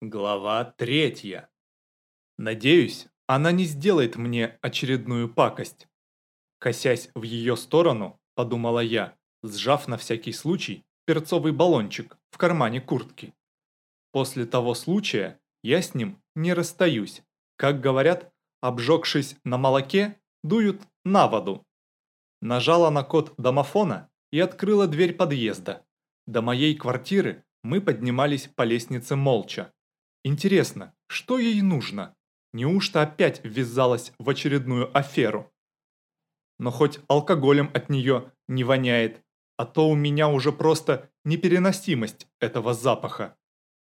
Глава третья. Надеюсь, она не сделает мне очередную пакость. Косясь в ее сторону, подумала я, сжав на всякий случай перцовый баллончик в кармане куртки. После того случая я с ним не расстаюсь. Как говорят, обжегшись на молоке, дуют на воду. Нажала на код домофона и открыла дверь подъезда. До моей квартиры мы поднимались по лестнице молча. Интересно, что ей нужно? Неужто опять ввязалась в очередную аферу? Но хоть алкоголем от нее не воняет, а то у меня уже просто непереносимость этого запаха.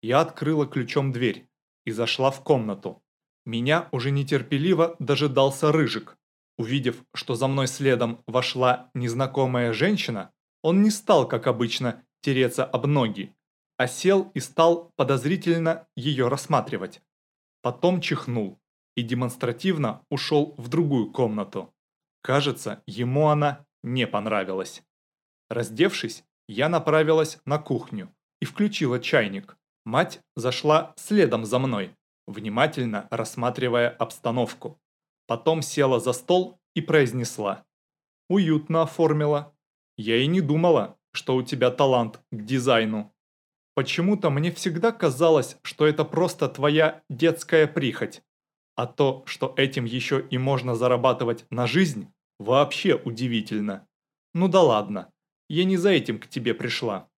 Я открыла ключом дверь и зашла в комнату. Меня уже нетерпеливо дожидался Рыжик. Увидев, что за мной следом вошла незнакомая женщина, он не стал, как обычно, тереться об ноги, а сел и стал подозрительно ее рассматривать. Потом чихнул и демонстративно ушел в другую комнату. Кажется, ему она не понравилась. Раздевшись, я направилась на кухню и включила чайник. Мать зашла следом за мной, внимательно рассматривая обстановку. Потом села за стол и произнесла. «Уютно оформила. Я и не думала, что у тебя талант к дизайну». Почему-то мне всегда казалось, что это просто твоя детская прихоть. А то, что этим еще и можно зарабатывать на жизнь, вообще удивительно. Ну да ладно, я не за этим к тебе пришла.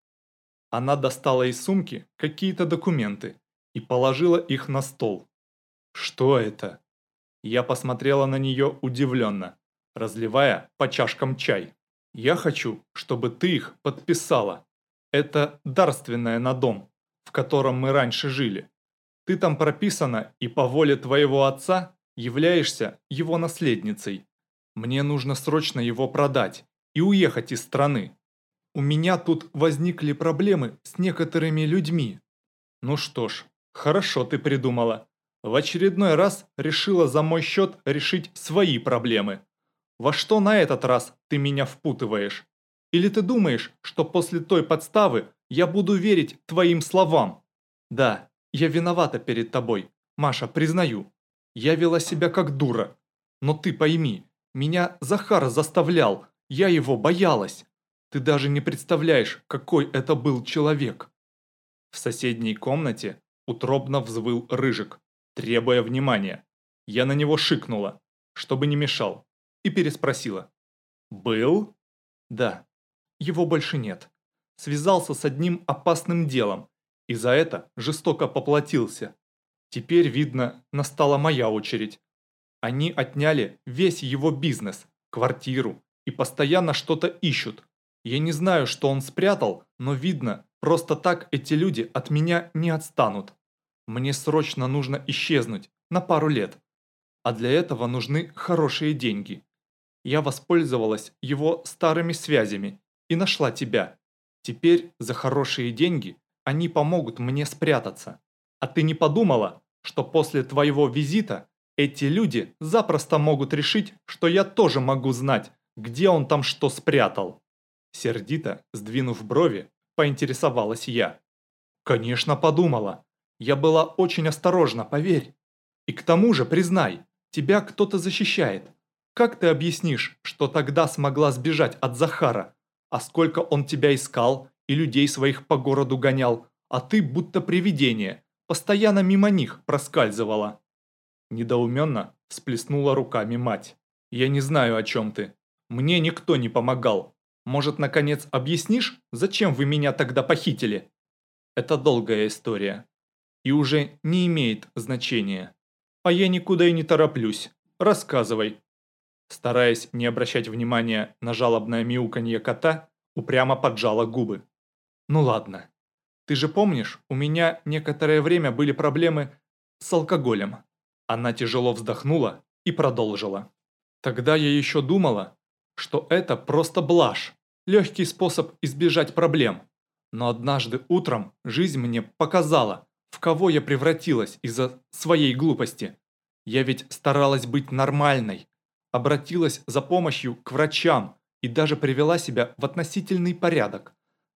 Она достала из сумки какие-то документы и положила их на стол. Что это? Я посмотрела на нее удивленно, разливая по чашкам чай. Я хочу, чтобы ты их подписала. Это дарственное на дом, в котором мы раньше жили. Ты там прописана и по воле твоего отца являешься его наследницей. Мне нужно срочно его продать и уехать из страны. У меня тут возникли проблемы с некоторыми людьми. Ну что ж, хорошо ты придумала. В очередной раз решила за мой счет решить свои проблемы. Во что на этот раз ты меня впутываешь? Или ты думаешь, что после той подставы я буду верить твоим словам? Да, я виновата перед тобой, Маша, признаю. Я вела себя как дура. Но ты пойми, меня Захар заставлял, я его боялась. Ты даже не представляешь, какой это был человек. В соседней комнате утробно взвыл Рыжик, требуя внимания. Я на него шикнула, чтобы не мешал, и переспросила. «Был?» «Да, его больше нет. Связался с одним опасным делом, и за это жестоко поплатился. Теперь, видно, настала моя очередь. Они отняли весь его бизнес, квартиру, и постоянно что-то ищут. Я не знаю, что он спрятал, но видно, просто так эти люди от меня не отстанут. Мне срочно нужно исчезнуть на пару лет. А для этого нужны хорошие деньги. Я воспользовалась его старыми связями и нашла тебя. Теперь за хорошие деньги они помогут мне спрятаться. А ты не подумала, что после твоего визита эти люди запросто могут решить, что я тоже могу знать, где он там что спрятал?» Сердито, сдвинув брови, поинтересовалась я. «Конечно подумала. Я была очень осторожна, поверь. И к тому же, признай, тебя кто-то защищает. Как ты объяснишь, что тогда смогла сбежать от Захара, а сколько он тебя искал и людей своих по городу гонял, а ты будто привидение, постоянно мимо них проскальзывала. Недоуменно всплеснула руками мать. Я не знаю, о чем ты. Мне никто не помогал. Может, наконец объяснишь, зачем вы меня тогда похитили? Это долгая история. И уже не имеет значения. А я никуда и не тороплюсь. Рассказывай. Стараясь не обращать внимания на жалобное мяуканье кота, упрямо поджала губы. «Ну ладно. Ты же помнишь, у меня некоторое время были проблемы с алкоголем». Она тяжело вздохнула и продолжила. «Тогда я еще думала, что это просто блажь, легкий способ избежать проблем. Но однажды утром жизнь мне показала, в кого я превратилась из-за своей глупости. Я ведь старалась быть нормальной, обратилась за помощью к врачам и даже привела себя в относительный порядок.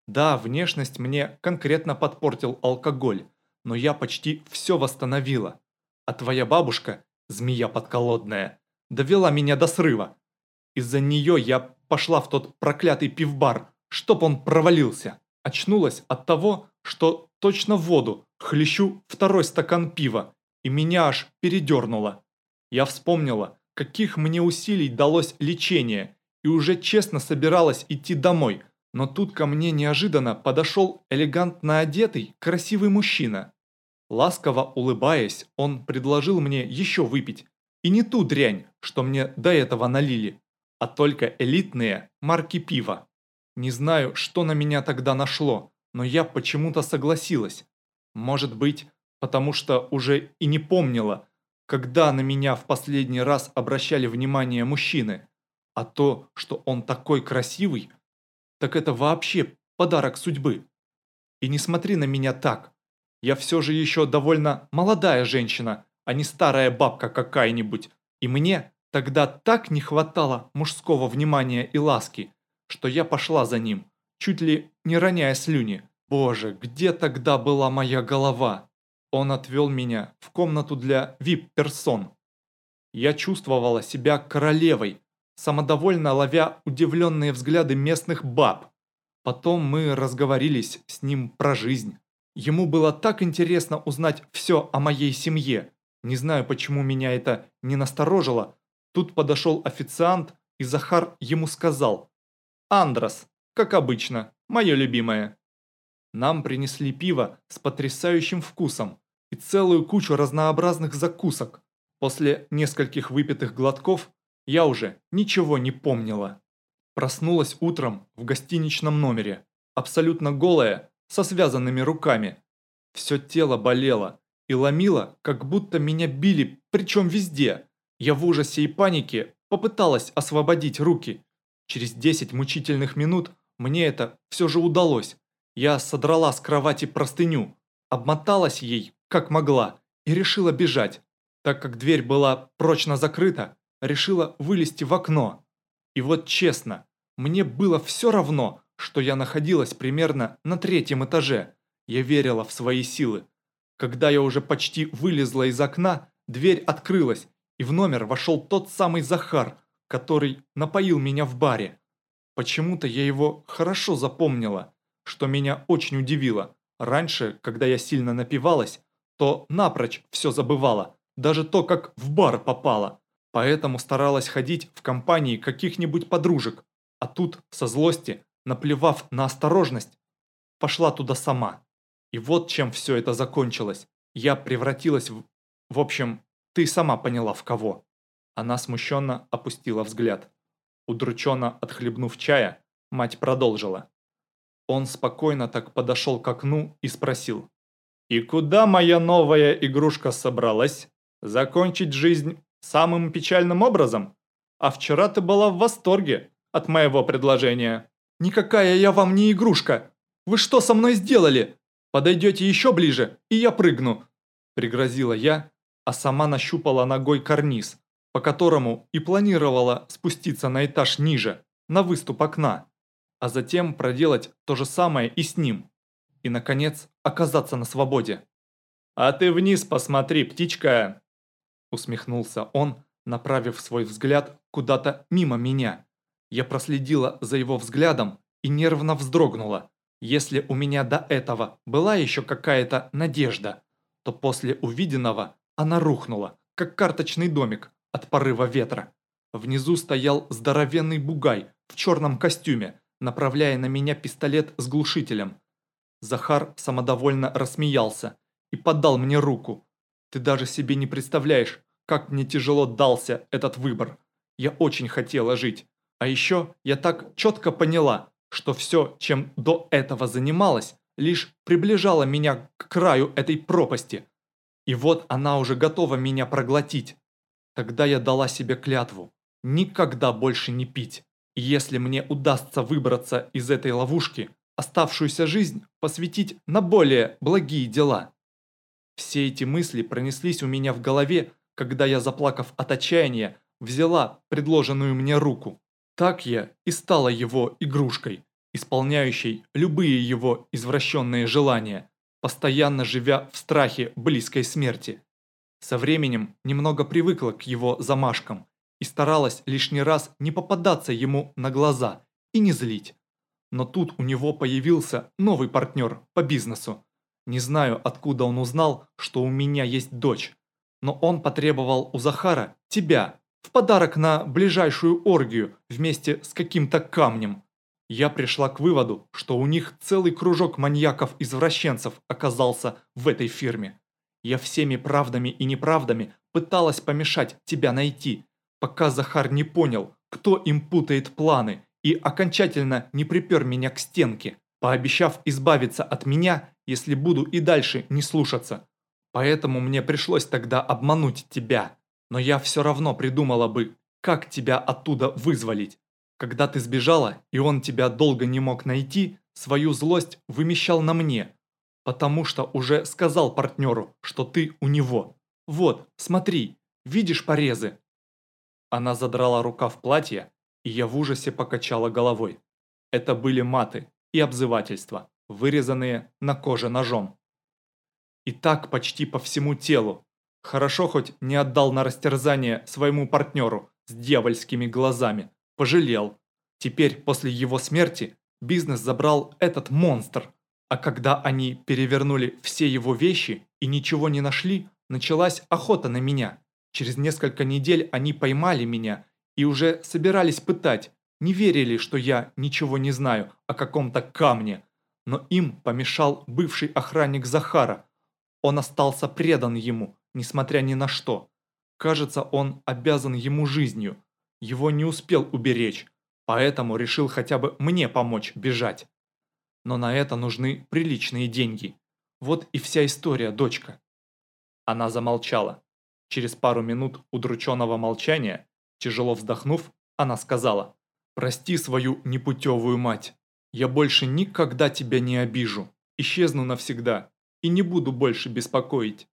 Да, внешность мне конкретно подпортил алкоголь, но я почти все восстановила. А твоя бабушка, змея подколодная, довела меня до срыва. Из-за нее я пошла в тот проклятый пивбар, чтоб он провалился. Очнулась от того, что точно в воду хлещу второй стакан пива, и меня аж передернуло. Я вспомнила, каких мне усилий далось лечение, и уже честно собиралась идти домой, но тут ко мне неожиданно подошел элегантно одетый, красивый мужчина. Ласково улыбаясь, он предложил мне еще выпить. И не ту дрянь, что мне до этого налили, а только элитные марки пива. Не знаю, что на меня тогда нашло, но я почему-то согласилась. Может быть, потому что уже и не помнила, когда на меня в последний раз обращали внимание мужчины. А то, что он такой красивый, так это вообще подарок судьбы. И не смотри на меня так. Я все же еще довольно молодая женщина, а не старая бабка какая-нибудь. И мне тогда так не хватало мужского внимания и ласки, что я пошла за ним, чуть ли не роняя слюни. Боже, где тогда была моя голова? Он отвел меня в комнату для вип-персон. Я чувствовала себя королевой, самодовольно ловя удивленные взгляды местных баб. Потом мы разговорились с ним про жизнь. Ему было так интересно узнать все о моей семье. Не знаю, почему меня это не насторожило. Тут подошел официант, и Захар ему сказал. «Андрос, как обычно, мое любимое». Нам принесли пиво с потрясающим вкусом и целую кучу разнообразных закусок. После нескольких выпитых глотков я уже ничего не помнила. Проснулась утром в гостиничном номере, абсолютно голая, со связанными руками. Все тело болело и ломило, как будто меня били, причем везде. Я в ужасе и панике попыталась освободить руки. Через 10 мучительных минут мне это все же удалось. Я содрала с кровати простыню, обмоталась ей, как могла, и решила бежать. Так как дверь была прочно закрыта, решила вылезти в окно. И вот честно, мне было все равно, что я находилась примерно на третьем этаже. Я верила в свои силы. Когда я уже почти вылезла из окна, дверь открылась, и в номер вошел тот самый Захар, который напоил меня в баре. Почему-то я его хорошо запомнила, что меня очень удивило. Раньше, когда я сильно напивалась, то напрочь все забывала, даже то, как в бар попала. Поэтому старалась ходить в компании каких-нибудь подружек, а тут, со злости, наплевав на осторожность, пошла туда сама. И вот чем все это закончилось. Я превратилась в... В общем, ты сама поняла в кого. Она смущенно опустила взгляд. Удрученно отхлебнув чая, мать продолжила. Он спокойно так подошел к окну и спросил. «И куда моя новая игрушка собралась? Закончить жизнь самым печальным образом? А вчера ты была в восторге от моего предложения». «Никакая я вам не игрушка! Вы что со мной сделали? Подойдете еще ближе, и я прыгну!» Пригрозила я, а сама нащупала ногой карниз, по которому и планировала спуститься на этаж ниже, на выступ окна, а затем проделать то же самое и с ним, и, наконец, оказаться на свободе. «А ты вниз посмотри, птичка!» Усмехнулся он, направив свой взгляд куда-то мимо меня. Я проследила за его взглядом и нервно вздрогнула. Если у меня до этого была еще какая-то надежда, то после увиденного она рухнула, как карточный домик от порыва ветра. Внизу стоял здоровенный бугай в черном костюме, направляя на меня пистолет с глушителем. Захар самодовольно рассмеялся и подал мне руку. Ты даже себе не представляешь, как мне тяжело дался этот выбор. Я очень хотела жить. А еще я так четко поняла, что все, чем до этого занималась, лишь приближало меня к краю этой пропасти. И вот она уже готова меня проглотить. Тогда я дала себе клятву никогда больше не пить. Если мне удастся выбраться из этой ловушки, оставшуюся жизнь посвятить на более благие дела. Все эти мысли пронеслись у меня в голове, когда я, заплакав от отчаяния, взяла предложенную мне руку. Так я и стала его игрушкой, исполняющей любые его извращенные желания. По постоянно живя в страхе близкой смерти. Со временем немного привыкла к его замашкам и старалась лишний раз не попадаться ему на глаза и не злить. Но тут у него появился новый партнер по бизнесу. Не знаю, откуда он узнал, что у меня есть дочь. Но он потребовал у Захара тебя в подарок на ближайшую оргию вместе с каким-то камнем. Я пришла к выводу, что у них целый кружок маньяков-извращенцев оказался в этой фирме. Я всеми правдами и неправдами пыталась помешать тебя найти, пока Захар не понял, кто им путает планы и окончательно не припер меня к стенке, пообещав избавиться от меня, если буду и дальше не слушаться. Поэтому мне пришлось тогда обмануть тебя. Но я все равно придумала бы, как тебя оттуда вызволить. Когда ты сбежала, и он тебя долго не мог найти, свою злость вымещал на мне, потому что уже сказал партнеру, что ты у него. Вот, смотри, видишь порезы?» Она задрала рукав платья, и я в ужасе покачала головой. Это были маты и обзывательства, вырезанные на коже ножом. И так почти по всему телу. Хорошо хоть не отдал на растерзание своему партнеру с дьявольскими глазами. Пожалел. Теперь, после его смерти, бизнес забрал этот монстр. А когда они перевернули все его вещи и ничего не нашли, началась охота на меня. Через несколько недель они поймали меня и уже собирались пытать, не верили, что я ничего не знаю о каком-то камне. Но им помешал бывший охранник Захара. Он остался предан ему, несмотря ни на что. Кажется, он обязан ему жизнью. Его не успел уберечь, поэтому решил хотя бы мне помочь бежать но на это нужны приличные деньги. Вот и вся история, дочка». Она замолчала. Через пару минут удрученного молчания, тяжело вздохнув, она сказала, «Прости свою непутевую мать. Я больше никогда тебя не обижу. Исчезну навсегда и не буду больше беспокоить».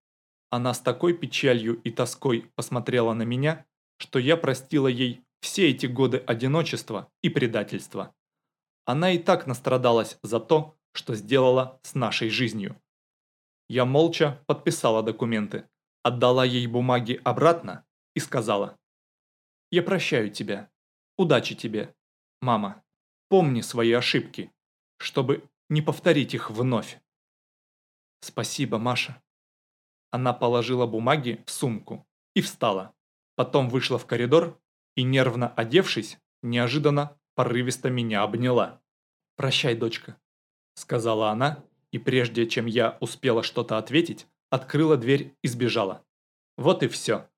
Она с такой печалью и тоской посмотрела на меня, что я простила ей все эти годы одиночества и предательства. Она и так настрадалась за то, что сделала с нашей жизнью. Я молча подписала документы, отдала ей бумаги обратно и сказала. «Я прощаю тебя. Удачи тебе, мама. Помни свои ошибки, чтобы не повторить их вновь». «Спасибо, Маша». Она положила бумаги в сумку и встала. Потом вышла в коридор и, нервно одевшись, неожиданно порывисто меня обняла. «Прощай, дочка», — сказала она, и прежде чем я успела что-то ответить, открыла дверь и сбежала. Вот и все.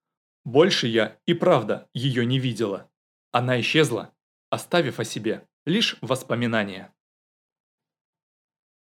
Больше я и правда ее не видела. Она исчезла, оставив о себе лишь воспоминания.